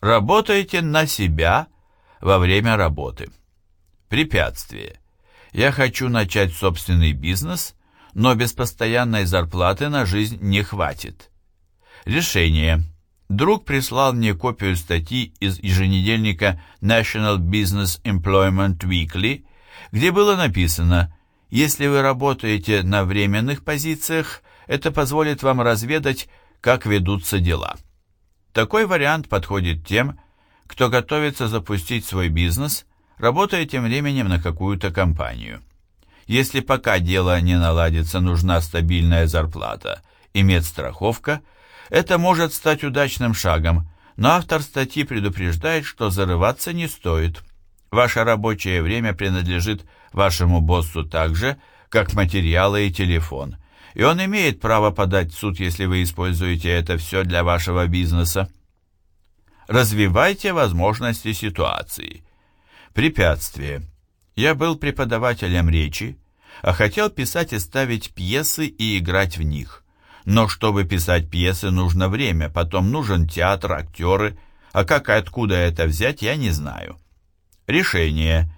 Работайте на себя во время работы. Препятствие. Я хочу начать собственный бизнес, но без постоянной зарплаты на жизнь не хватит. Решение. Друг прислал мне копию статьи из еженедельника National Business Employment Weekly, где было написано «Если вы работаете на временных позициях, это позволит вам разведать, как ведутся дела». Такой вариант подходит тем, кто готовится запустить свой бизнес, работая тем временем на какую-то компанию. Если пока дело не наладится, нужна стабильная зарплата и медстраховка, это может стать удачным шагом, но автор статьи предупреждает, что зарываться не стоит. Ваше рабочее время принадлежит вашему боссу так же, как материалы и телефон, и он имеет право подать в суд, если вы используете это все для вашего бизнеса. Развивайте возможности ситуации. Препятствие. Я был преподавателем речи, а хотел писать и ставить пьесы и играть в них. Но чтобы писать пьесы, нужно время, потом нужен театр, актеры, а как и откуда это взять, я не знаю. Решение.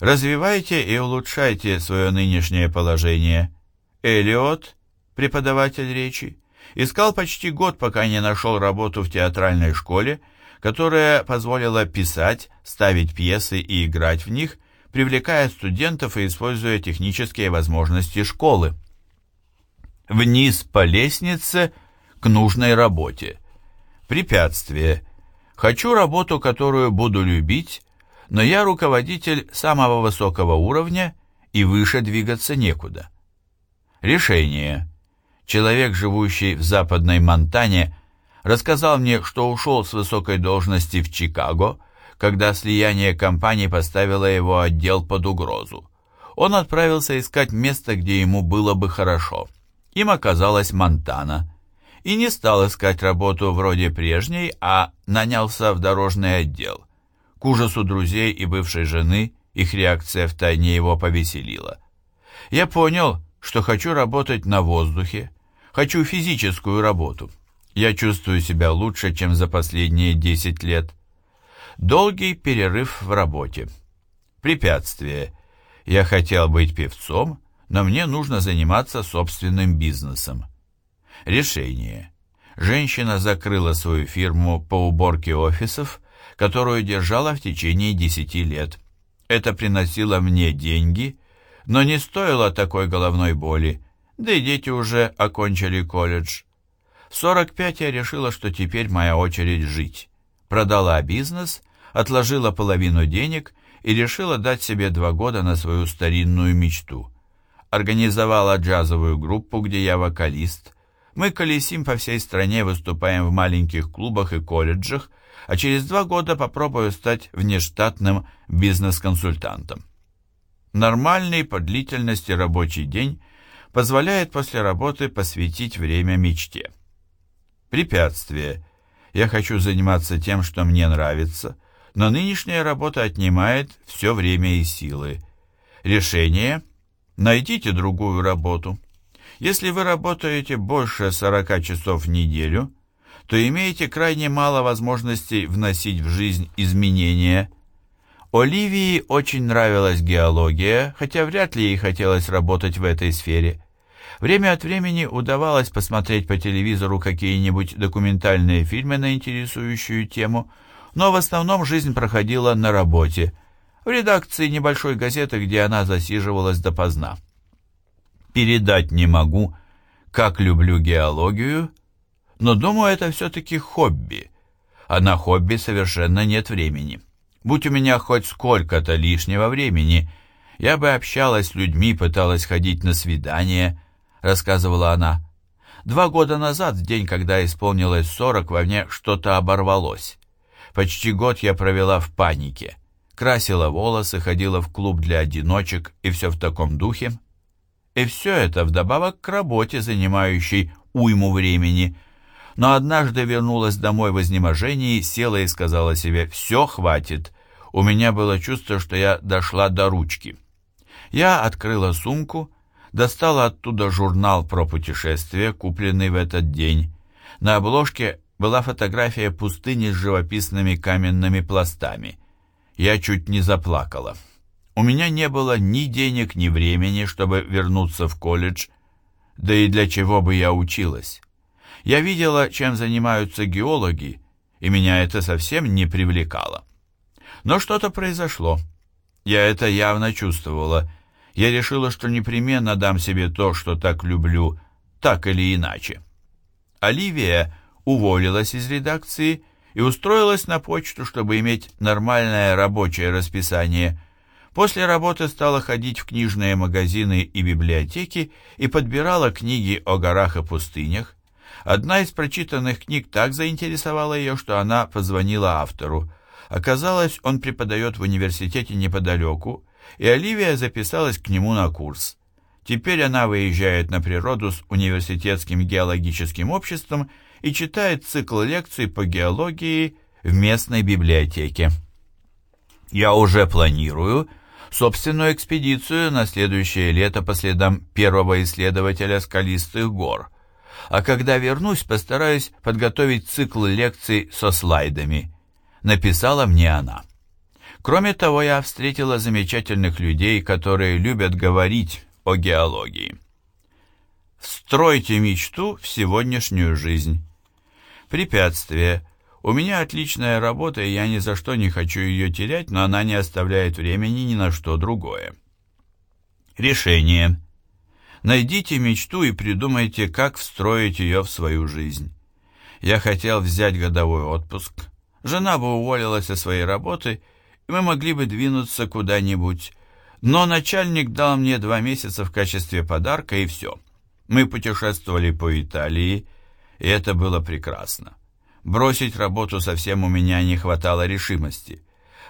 Развивайте и улучшайте свое нынешнее положение. Элиот, преподаватель речи, искал почти год, пока не нашел работу в театральной школе, которая позволила писать, ставить пьесы и играть в них, привлекая студентов и используя технические возможности школы. Вниз по лестнице к нужной работе. Препятствие. Хочу работу, которую буду любить, но я руководитель самого высокого уровня и выше двигаться некуда. Решение. Человек, живущий в западной Монтане, рассказал мне, что ушел с высокой должности в Чикаго, когда слияние компаний поставило его отдел под угрозу. Он отправился искать место, где ему было бы хорошо. Им оказалась Монтана. И не стал искать работу вроде прежней, а нанялся в дорожный отдел. К ужасу друзей и бывшей жены их реакция в тайне его повеселила. Я понял, что хочу работать на воздухе, хочу физическую работу. Я чувствую себя лучше, чем за последние 10 лет. Долгий перерыв в работе. Препятствие. Я хотел быть певцом, но мне нужно заниматься собственным бизнесом. Решение. Женщина закрыла свою фирму по уборке офисов, которую держала в течение 10 лет. Это приносило мне деньги, но не стоило такой головной боли, да и дети уже окончили колледж. В 45 я решила, что теперь моя очередь жить продала бизнес, отложила половину денег и решила дать себе два года на свою старинную мечту. Организовала джазовую группу, где я вокалист. Мы колесим по всей стране, выступаем в маленьких клубах и колледжах, а через два года попробую стать внештатным бизнес-консультантом. Нормальный по длительности рабочий день позволяет после работы посвятить время мечте. Препятствие – я хочу заниматься тем, что мне нравится, но нынешняя работа отнимает все время и силы. Решение – найдите другую работу. Если вы работаете больше 40 часов в неделю, то имеете крайне мало возможностей вносить в жизнь изменения. Оливии очень нравилась геология, хотя вряд ли ей хотелось работать в этой сфере. Время от времени удавалось посмотреть по телевизору какие-нибудь документальные фильмы на интересующую тему, но в основном жизнь проходила на работе, в редакции небольшой газеты, где она засиживалась допоздна. Передать не могу, как люблю геологию, но думаю, это все-таки хобби, а на хобби совершенно нет времени. Будь у меня хоть сколько-то лишнего времени, я бы общалась с людьми, пыталась ходить на свидания, рассказывала она. Два года назад, в день, когда исполнилось сорок, во мне что-то оборвалось. Почти год я провела в панике. Красила волосы, ходила в клуб для одиночек и все в таком духе. И все это вдобавок к работе, занимающей уйму времени. Но однажды вернулась домой в изнеможении, села и сказала себе «все, хватит». У меня было чувство, что я дошла до ручки. Я открыла сумку достала оттуда журнал про путешествия, купленный в этот день. На обложке была фотография пустыни с живописными каменными пластами. Я чуть не заплакала. У меня не было ни денег, ни времени, чтобы вернуться в колледж, да и для чего бы я училась. Я видела, чем занимаются геологи, и меня это совсем не привлекало. Но что-то произошло. Я это явно чувствовала. Я решила, что непременно дам себе то, что так люблю, так или иначе. Оливия уволилась из редакции и устроилась на почту, чтобы иметь нормальное рабочее расписание. После работы стала ходить в книжные магазины и библиотеки и подбирала книги о горах и пустынях, Одна из прочитанных книг так заинтересовала ее, что она позвонила автору. Оказалось, он преподает в университете неподалеку, и Оливия записалась к нему на курс. Теперь она выезжает на природу с университетским геологическим обществом и читает цикл лекций по геологии в местной библиотеке. Я уже планирую собственную экспедицию на следующее лето по следам первого исследователя скалистых гор – а когда вернусь, постараюсь подготовить цикл лекций со слайдами. Написала мне она. Кроме того, я встретила замечательных людей, которые любят говорить о геологии. Стройте мечту в сегодняшнюю жизнь. Препятствие. У меня отличная работа, и я ни за что не хочу ее терять, но она не оставляет времени ни на что другое. Решение. Найдите мечту и придумайте, как встроить ее в свою жизнь. Я хотел взять годовой отпуск. Жена бы уволилась со своей работы, и мы могли бы двинуться куда-нибудь. Но начальник дал мне два месяца в качестве подарка, и все. Мы путешествовали по Италии, и это было прекрасно. Бросить работу совсем у меня не хватало решимости.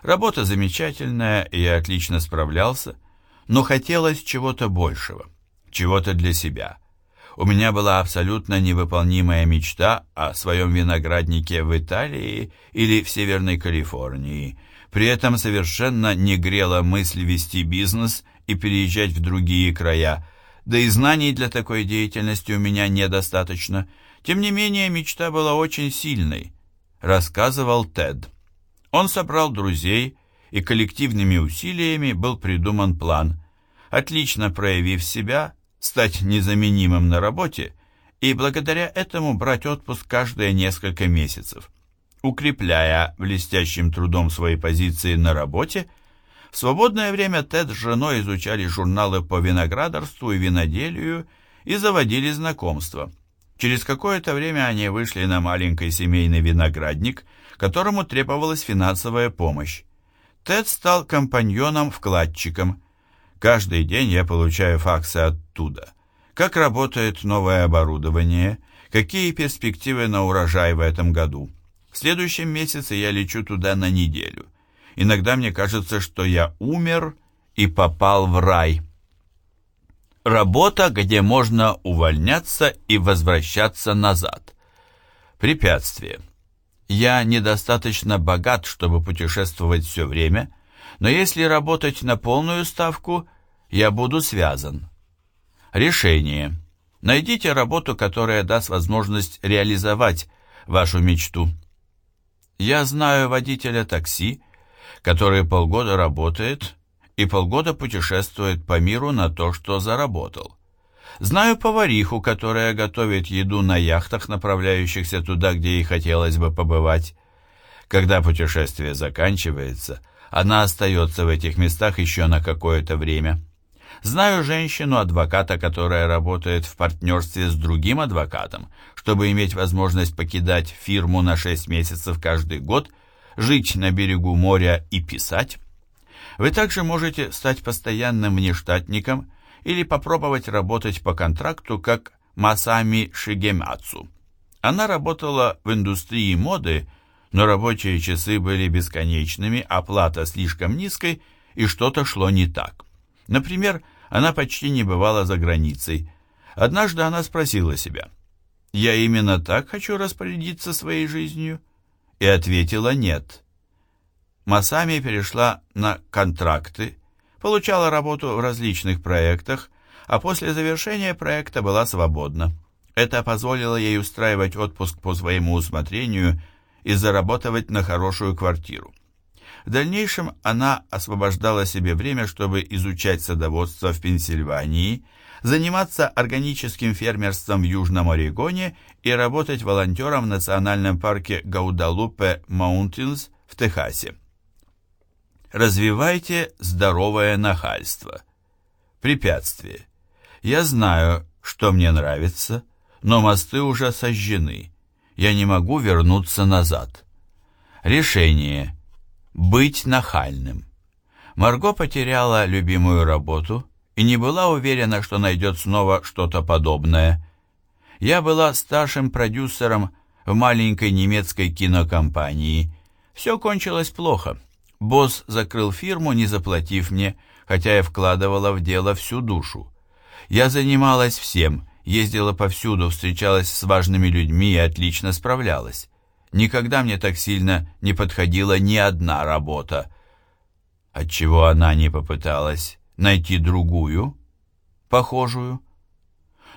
Работа замечательная, и я отлично справлялся, но хотелось чего-то большего чего-то для себя. У меня была абсолютно невыполнимая мечта о своем винограднике в Италии или в Северной Калифорнии. При этом совершенно не грела мысль вести бизнес и переезжать в другие края. Да и знаний для такой деятельности у меня недостаточно. Тем не менее, мечта была очень сильной, рассказывал Тед. Он собрал друзей, и коллективными усилиями был придуман план. Отлично проявив себя, стать незаменимым на работе и благодаря этому брать отпуск каждые несколько месяцев. Укрепляя блестящим трудом свои позиции на работе, в свободное время Тед с женой изучали журналы по виноградарству и виноделию и заводили знакомства. Через какое-то время они вышли на маленький семейный виноградник, которому требовалась финансовая помощь. Тед стал компаньоном-вкладчиком, Каждый день я получаю факсы оттуда. Как работает новое оборудование, какие перспективы на урожай в этом году. В следующем месяце я лечу туда на неделю. Иногда мне кажется, что я умер и попал в рай. Работа, где можно увольняться и возвращаться назад. Препятствие. Я недостаточно богат, чтобы путешествовать все время, но если работать на полную ставку, я буду связан. Решение. Найдите работу, которая даст возможность реализовать вашу мечту. Я знаю водителя такси, который полгода работает и полгода путешествует по миру на то, что заработал. Знаю повариху, которая готовит еду на яхтах, направляющихся туда, где ей хотелось бы побывать. Когда путешествие заканчивается, она остается в этих местах еще на какое-то время. Знаю женщину-адвоката, которая работает в партнерстве с другим адвокатом, чтобы иметь возможность покидать фирму на 6 месяцев каждый год, жить на берегу моря и писать. Вы также можете стать постоянным внештатником или попробовать работать по контракту, как Масами Шигемацу. Она работала в индустрии моды, но рабочие часы были бесконечными, оплата слишком низкой, и что-то шло не так. Например, она почти не бывала за границей. Однажды она спросила себя, «Я именно так хочу распорядиться своей жизнью?» И ответила «нет». Масами перешла на контракты, получала работу в различных проектах, а после завершения проекта была свободна. Это позволило ей устраивать отпуск по своему усмотрению и заработать на хорошую квартиру. В дальнейшем она освобождала себе время, чтобы изучать садоводство в Пенсильвании, заниматься органическим фермерством в Южном Орегоне и работать волонтером в национальном парке Гаудалупе Маунтинс в Техасе. Развивайте здоровое нахальство. Препятствие. Я знаю, что мне нравится, но мосты уже сожжены. Я не могу вернуться назад. Решение. Быть нахальным. Марго потеряла любимую работу и не была уверена, что найдет снова что-то подобное. Я была старшим продюсером в маленькой немецкой кинокомпании. Все кончилось плохо. Босс закрыл фирму, не заплатив мне, хотя я вкладывала в дело всю душу. Я занималась всем, ездила повсюду, встречалась с важными людьми и отлично справлялась. Никогда мне так сильно не подходила ни одна работа. Отчего она не попыталась найти другую, похожую?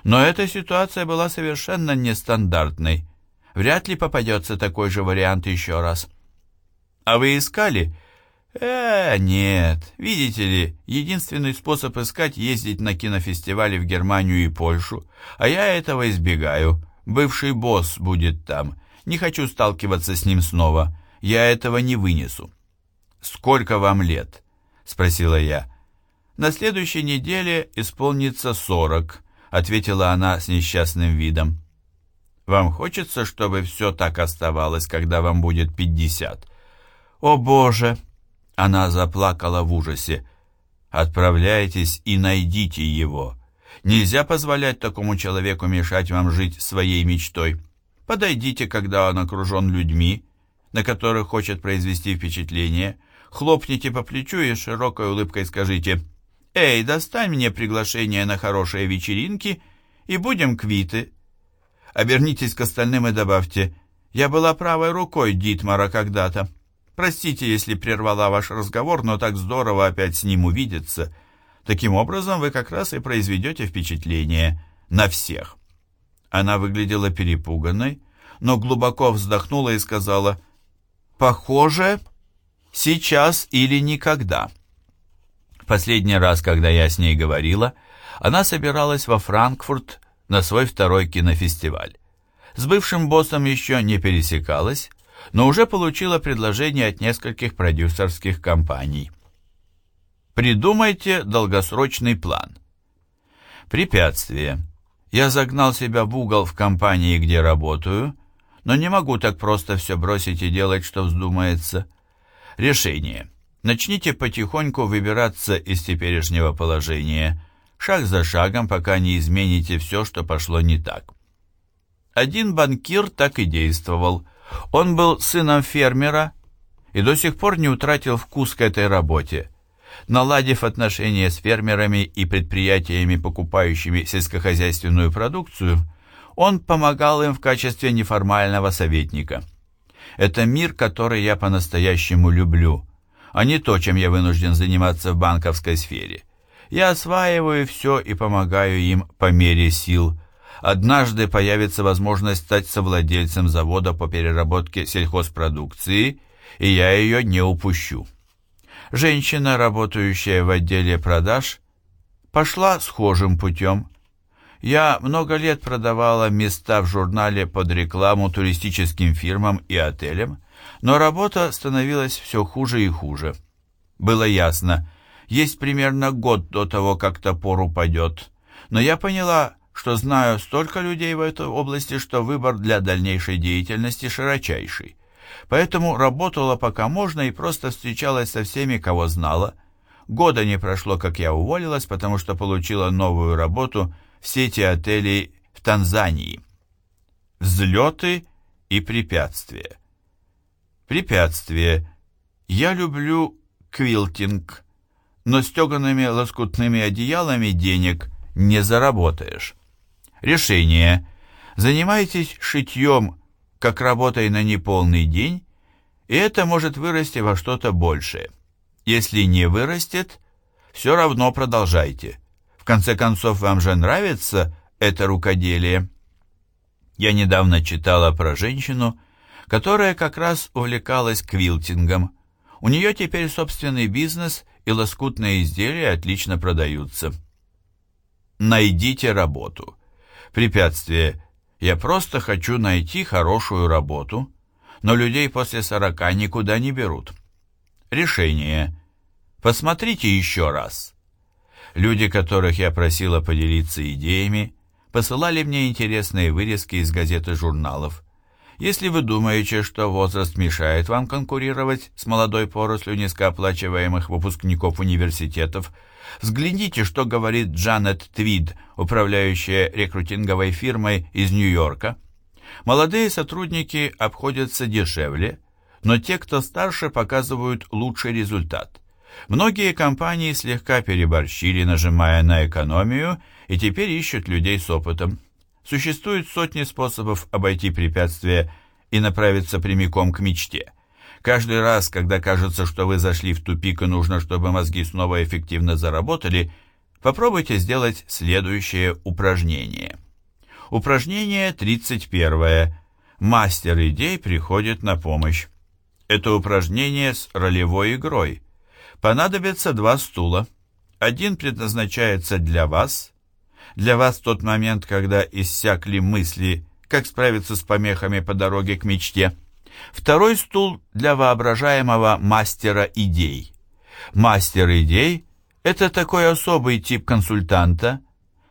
Но эта ситуация была совершенно нестандартной. Вряд ли попадется такой же вариант еще раз. А вы искали? Э, нет. Видите ли, единственный способ искать ездить на кинофестивали в Германию и Польшу, а я этого избегаю. Бывший босс будет там. Не хочу сталкиваться с ним снова. Я этого не вынесу. «Сколько вам лет?» — спросила я. «На следующей неделе исполнится сорок», — ответила она с несчастным видом. «Вам хочется, чтобы все так оставалось, когда вам будет пятьдесят?» «О, Боже!» — она заплакала в ужасе. «Отправляйтесь и найдите его. Нельзя позволять такому человеку мешать вам жить своей мечтой». Подойдите, когда он окружен людьми, на которых хочет произвести впечатление, хлопните по плечу и широкой улыбкой скажите «Эй, достань мне приглашение на хорошие вечеринки, и будем квиты». Обернитесь к остальным и добавьте «Я была правой рукой Дитмара когда-то. Простите, если прервала ваш разговор, но так здорово опять с ним увидеться. Таким образом, вы как раз и произведете впечатление на всех». Она выглядела перепуганной, но глубоко вздохнула и сказала «Похоже, сейчас или никогда». Последний раз, когда я с ней говорила, она собиралась во Франкфурт на свой второй кинофестиваль. С бывшим боссом еще не пересекалась, но уже получила предложение от нескольких продюсерских компаний. Придумайте долгосрочный план. Препятствие – я загнал себя в угол в компании, где работаю, но не могу так просто все бросить и делать, что вздумается. Решение. Начните потихоньку выбираться из теперешнего положения, шаг за шагом, пока не измените все, что пошло не так. Один банкир так и действовал. Он был сыном фермера и до сих пор не утратил вкус к этой работе – наладив отношения с фермерами и предприятиями, покупающими сельскохозяйственную продукцию, он помогал им в качестве неформального советника. Это мир, который я по-настоящему люблю, а не то, чем я вынужден заниматься в банковской сфере. Я осваиваю все и помогаю им по мере сил. Однажды появится возможность стать совладельцем завода по переработке сельхозпродукции, и я ее не упущу женщина, работающая в отделе продаж, пошла схожим путем. Я много лет продавала места в журнале под рекламу туристическим фирмам и отелям, но работа становилась все хуже и хуже. Было ясно, есть примерно год до того, как топор упадет, но я поняла, что знаю столько людей в этой области, что выбор для дальнейшей деятельности широчайший поэтому работала пока можно и просто встречалась со всеми, кого знала. Года не прошло, как я уволилась, потому что получила новую работу в сети отелей в Танзании. Взлеты и препятствия. Препятствие. Я люблю квилтинг, но стеганными лоскутными одеялами денег не заработаешь. Решение. Занимайтесь шитьем как работой на неполный день, и это может вырасти во что-то большее. Если не вырастет, все равно продолжайте. В конце концов, вам же нравится это рукоделие. Я недавно читала про женщину, которая как раз увлекалась квилтингом. У нее теперь собственный бизнес, и лоскутные изделия отлично продаются. Найдите работу. Препятствие. Я просто хочу найти хорошую работу, но людей после сорока никуда не берут. Решение. Посмотрите еще раз. Люди, которых я просила поделиться идеями, посылали мне интересные вырезки из газет и журналов. Если вы думаете, что возраст мешает вам конкурировать с молодой порослью низкооплачиваемых выпускников университетов, взгляните, что говорит Джанет Твид, управляющая рекрутинговой фирмой из Нью-Йорка. Молодые сотрудники обходятся дешевле, но те, кто старше, показывают лучший результат. Многие компании слегка переборщили, нажимая на экономию, и теперь ищут людей с опытом. Существует сотни способов обойти препятствия и направиться прямиком к мечте. Каждый раз, когда кажется, что вы зашли в тупик и нужно, чтобы мозги снова эффективно заработали, попробуйте сделать следующее упражнение. Упражнение 31. Мастер идей приходит на помощь. Это упражнение с ролевой игрой. Понадобится два стула. Один предназначается для вас, для вас тот момент, когда иссякли мысли, как справиться с помехами по дороге к мечте. Второй стул для воображаемого мастера идей. Мастер идей – это такой особый тип консультанта.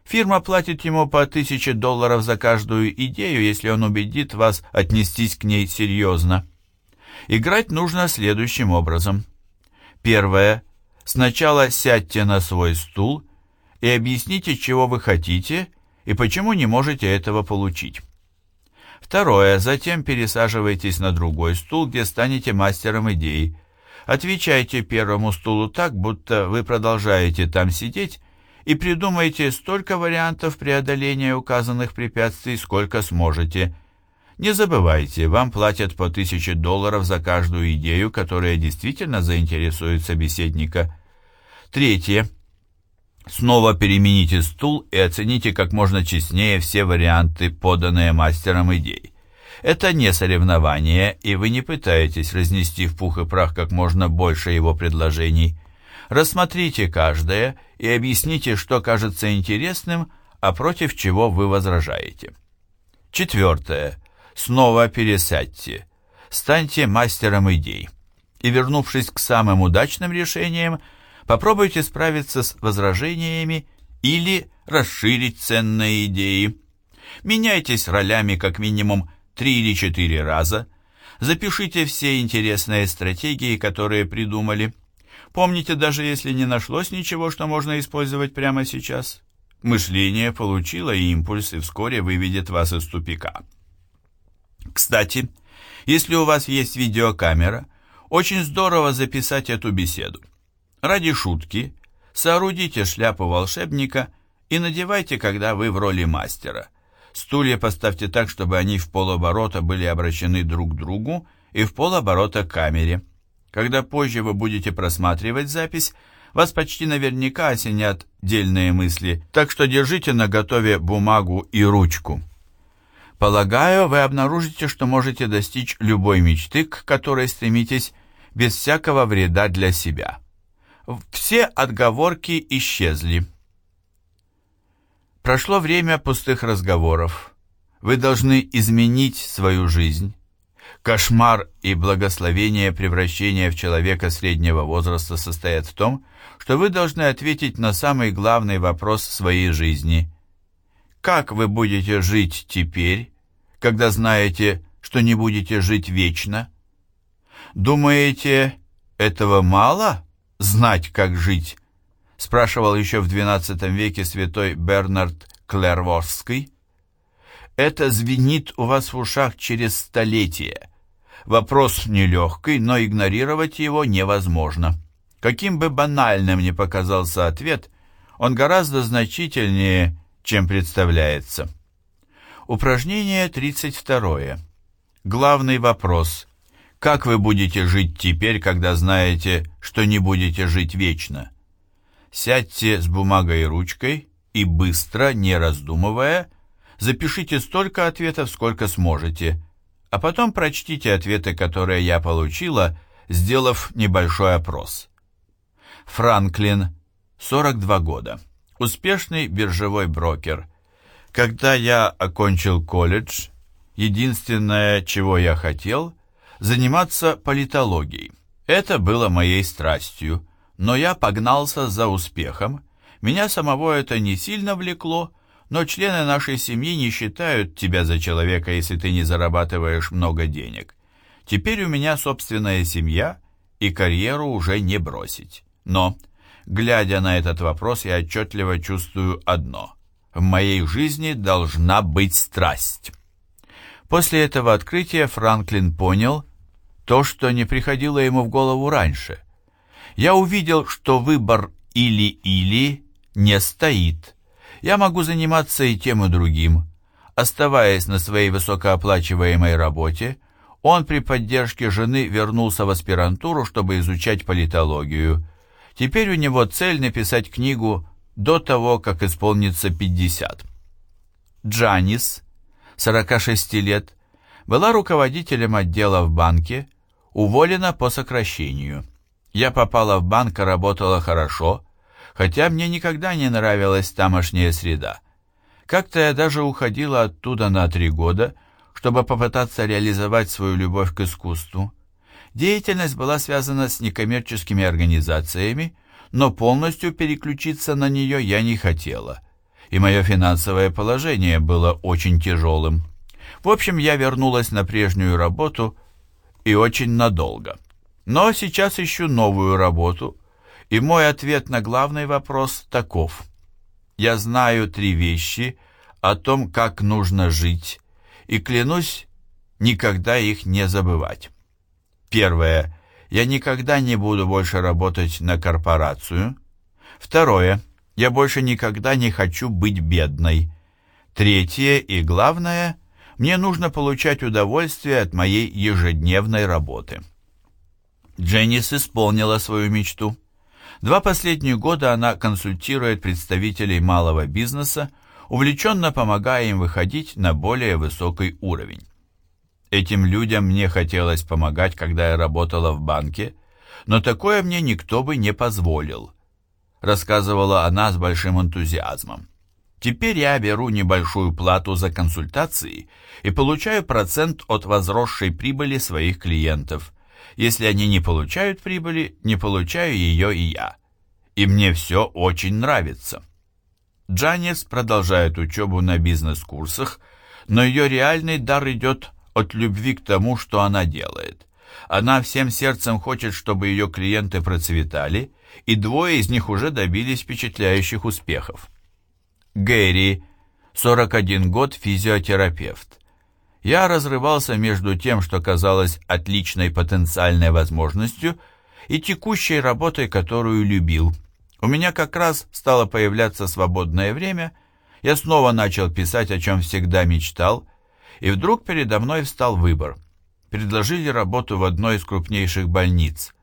Фирма платит ему по тысяче долларов за каждую идею, если он убедит вас отнестись к ней серьезно. Играть нужно следующим образом. Первое. Сначала сядьте на свой стул – и объясните, чего вы хотите и почему не можете этого получить. Второе. Затем пересаживайтесь на другой стул, где станете мастером идей. Отвечайте первому стулу так, будто вы продолжаете там сидеть, и придумайте столько вариантов преодоления указанных препятствий, сколько сможете. Не забывайте, вам платят по тысяче долларов за каждую идею, которая действительно заинтересует собеседника. Третье. Снова перемените стул и оцените как можно честнее все варианты, поданные мастером идей. Это не соревнование, и вы не пытаетесь разнести в пух и прах как можно больше его предложений. Рассмотрите каждое и объясните, что кажется интересным, а против чего вы возражаете. Четвертое. Снова пересядьте. Станьте мастером идей. И, вернувшись к самым удачным решениям, Попробуйте справиться с возражениями или расширить ценные идеи. Меняйтесь ролями как минимум три или четыре раза. Запишите все интересные стратегии, которые придумали. Помните, даже если не нашлось ничего, что можно использовать прямо сейчас, мышление получило импульс и вскоре выведет вас из тупика. Кстати, если у вас есть видеокамера, очень здорово записать эту беседу. Ради шутки соорудите шляпу волшебника и надевайте, когда вы в роли мастера. Стулья поставьте так, чтобы они в полоборота были обращены друг к другу и в полоборота к камере. Когда позже вы будете просматривать запись, вас почти наверняка осенят дельные мысли, так что держите наготове бумагу и ручку. Полагаю, вы обнаружите, что можете достичь любой мечты, к которой стремитесь, без всякого вреда для себя. Все отговорки исчезли. Прошло время пустых разговоров. Вы должны изменить свою жизнь. Кошмар и благословение превращения в человека среднего возраста состоят в том, что вы должны ответить на самый главный вопрос своей жизни. Как вы будете жить теперь, когда знаете, что не будете жить вечно? Думаете, этого мало? Знать, как жить, спрашивал еще в XII веке святой Бернард Клерворский. Это звенит у вас в ушах через столетия. Вопрос нелегкий, но игнорировать его невозможно. Каким бы банальным ни показался ответ, он гораздо значительнее, чем представляется. Упражнение 32. Главный вопрос – как вы будете жить теперь, когда знаете, что не будете жить вечно? Сядьте с бумагой и ручкой и быстро, не раздумывая, Запишите столько ответов, сколько сможете, а потом прочтите ответы, которые я получила, сделав небольшой опрос. Франклин, 42 года, успешный биржевой брокер. Когда я окончил колледж, единственное, чего я хотел, заниматься политологией. Это было моей страстью, но я погнался за успехом. Меня самого это не сильно влекло, но члены нашей семьи не считают тебя за человека, если ты не зарабатываешь много денег. Теперь у меня собственная семья, и карьеру уже не бросить. Но, глядя на этот вопрос, я отчетливо чувствую одно. В моей жизни должна быть страсть. После этого открытия Франклин понял то, что не приходило ему в голову раньше. Я увидел, что выбор или-или не стоит я могу заниматься и тем, и другим. Оставаясь на своей высокооплачиваемой работе, он при поддержке жены вернулся в аспирантуру, чтобы изучать политологию. Теперь у него цель написать книгу до того, как исполнится 50. Джанис, 46 лет, была руководителем отдела в банке, уволена по сокращению. Я попала в банк и работала хорошо, хотя мне никогда не нравилась тамошняя среда. Как-то я даже уходила оттуда на три года, чтобы попытаться реализовать свою любовь к искусству. Деятельность была связана с некоммерческими организациями, но полностью переключиться на нее я не хотела, и мое финансовое положение было очень тяжелым. В общем, я вернулась на прежнюю работу и очень надолго. Но сейчас ищу новую работу – и мой ответ на главный вопрос таков. Я знаю три вещи о том, как нужно жить, и клянусь никогда их не забывать. Первое. Я никогда не буду больше работать на корпорацию. Второе. Я больше никогда не хочу быть бедной. Третье и главное, мне нужно получать удовольствие от моей ежедневной работы. Дженнис исполнила свою мечту. Два последних года она консультирует представителей малого бизнеса, увлеченно помогая им выходить на более высокий уровень. Этим людям мне хотелось помогать, когда я работала в банке, но такое мне никто бы не позволил, рассказывала она с большим энтузиазмом. Теперь я беру небольшую плату за консультации и получаю процент от возросшей прибыли своих клиентов. Если они не получают прибыли, не получаю ее и я. И мне все очень нравится. Джанис продолжает учебу на бизнес-курсах, но ее реальный дар идет от любви к тому, что она делает. Она всем сердцем хочет, чтобы ее клиенты процветали, и двое из них уже добились впечатляющих успехов. Гэри, 41 год, физиотерапевт. Я разрывался между тем, что казалось отличной потенциальной возможностью, и текущей работой, которую любил. У меня как раз стало появляться свободное время, я снова начал писать, о чем всегда мечтал, и вдруг передо мной встал выбор. Предложили работу в одной из крупнейших больниц.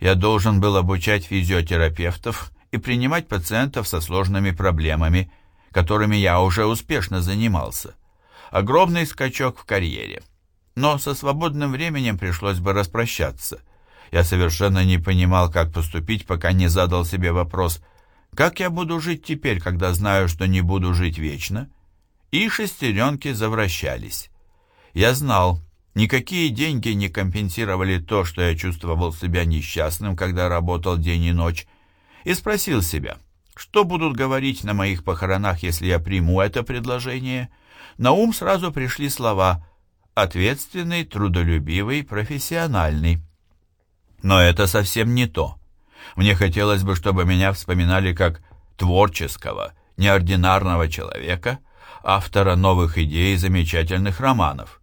Я должен был обучать физиотерапевтов и принимать пациентов со сложными проблемами, которыми я уже успешно занимался огромный скачок в карьере. Но со свободным временем пришлось бы распрощаться. Я совершенно не понимал, как поступить, пока не задал себе вопрос, как я буду жить теперь, когда знаю, что не буду жить вечно? И шестеренки завращались. Я знал, никакие деньги не компенсировали то, что я чувствовал себя несчастным, когда работал день и ночь, и спросил себя, что будут говорить на моих похоронах, если я приму это предложение – на ум сразу пришли слова «ответственный, трудолюбивый, профессиональный». Но это совсем не то. Мне хотелось бы, чтобы меня вспоминали как творческого, неординарного человека, автора новых идей и замечательных романов.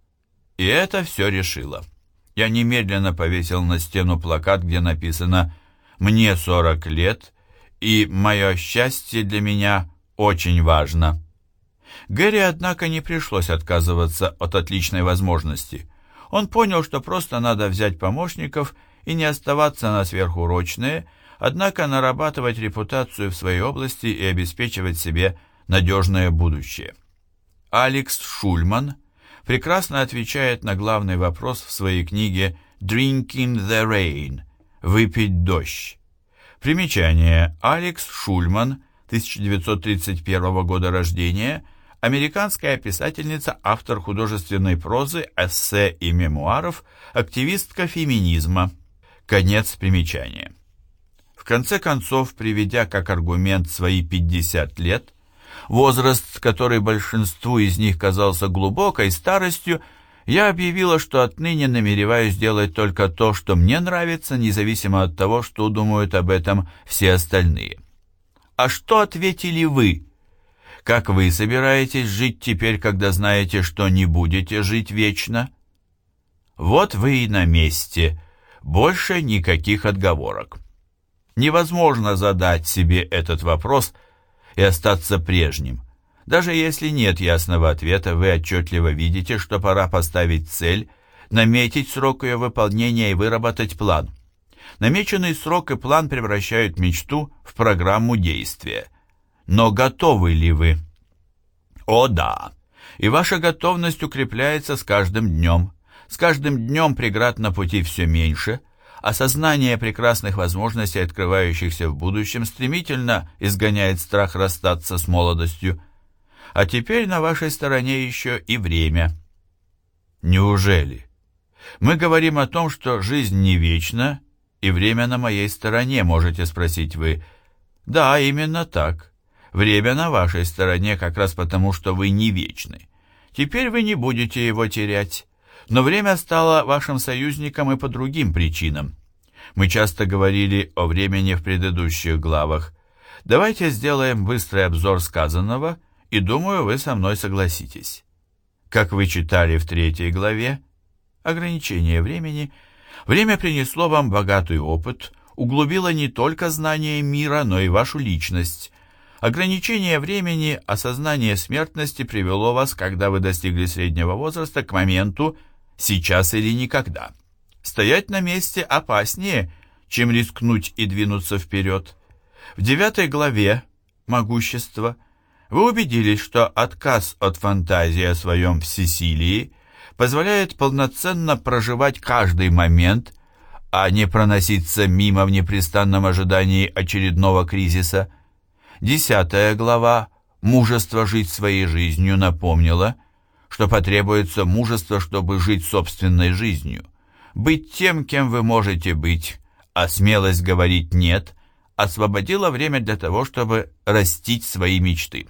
И это все решило. Я немедленно повесил на стену плакат, где написано «Мне 40 лет, и мое счастье для меня очень важно». Гэри, однако, не пришлось отказываться от отличной возможности. Он понял, что просто надо взять помощников и не оставаться на сверхурочные, однако нарабатывать репутацию в своей области и обеспечивать себе надежное будущее. Алекс Шульман прекрасно отвечает на главный вопрос в своей книге «Drinking the Rain» – «Выпить дождь». Примечание. Алекс Шульман, 1931 года рождения, американская писательница, автор художественной прозы, эссе и мемуаров, активистка феминизма. Конец примечания. В конце концов, приведя как аргумент свои 50 лет, возраст, который большинству из них казался глубокой старостью, я объявила, что отныне намереваюсь делать только то, что мне нравится, независимо от того, что думают об этом все остальные. А что ответили вы? Как вы собираетесь жить теперь, когда знаете, что не будете жить вечно? Вот вы и на месте. Больше никаких отговорок. Невозможно задать себе этот вопрос и остаться прежним. Даже если нет ясного ответа, вы отчетливо видите, что пора поставить цель, наметить срок ее выполнения и выработать план. Намеченный срок и план превращают мечту в программу действия. Но готовы ли вы? О да! И ваша готовность укрепляется с каждым днем. С каждым днем преград на пути все меньше, осознание прекрасных возможностей, открывающихся в будущем, стремительно изгоняет страх расстаться с молодостью. А теперь на вашей стороне еще и время. Неужели? Мы говорим о том, что жизнь не вечна, и время на моей стороне, можете спросить вы. Да, именно так. Время на вашей стороне как раз потому, что вы не вечны. Теперь вы не будете его терять. Но время стало вашим союзником и по другим причинам. Мы часто говорили о времени в предыдущих главах. Давайте сделаем быстрый обзор сказанного и думаю, вы со мной согласитесь. Как вы читали в третьей главе, ограничение времени, время принесло вам богатый опыт, углубило не только знание мира, но и вашу личность. Ограничение времени, осознание смертности привело вас, когда вы достигли среднего возраста, к моменту «сейчас или никогда». Стоять на месте опаснее, чем рискнуть и двинуться вперед. В девятой главе «Могущество» вы убедились, что отказ от фантазии о своем всесилии позволяет полноценно проживать каждый момент, а не проноситься мимо в непрестанном ожидании очередного кризиса. Десятая глава «Мужество жить своей жизнью» напомнила, что потребуется мужество, чтобы жить собственной жизнью. Быть тем, кем вы можете быть, а смелость говорить «нет» освободила время для того, чтобы растить свои мечты.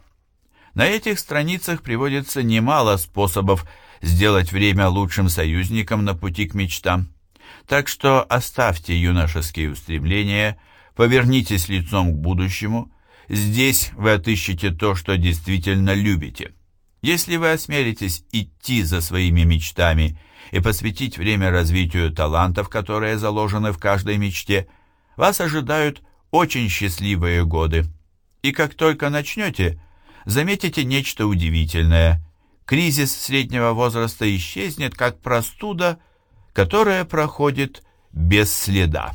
На этих страницах приводится немало способов сделать время лучшим союзником на пути к мечтам. Так что оставьте юношеские устремления, повернитесь лицом к будущему. Здесь вы отыщете то, что действительно любите. Если вы осмелитесь идти за своими мечтами и посвятить время развитию талантов, которые заложены в каждой мечте, вас ожидают очень счастливые годы. И как только начнете, заметите нечто удивительное. Кризис среднего возраста исчезнет, как простуда, которая проходит без следа.